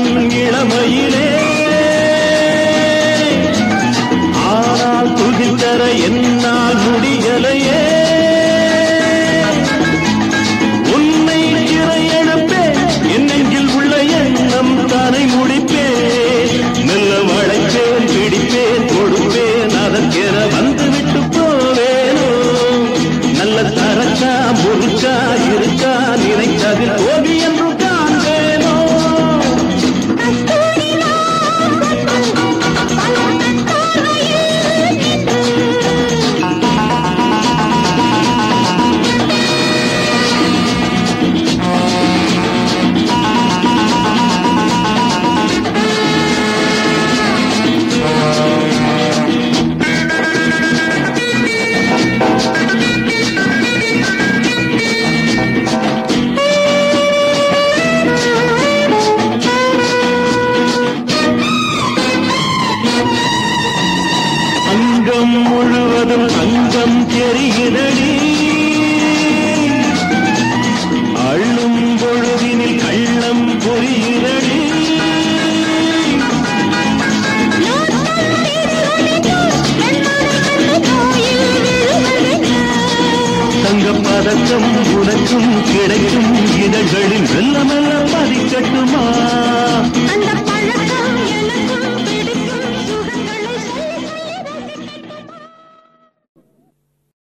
தன் இளமையிலே உலகம் முழுவதும் தங்கம் தெரிகிறடி. அள்ளும் பொழுதினில் கள்ளம் புரிகிறடி. பதக்கம் உனக்கும் கிடைக்கும் இதழ்களில் மெல்ல மெல்ல பதிக்கட்டுமா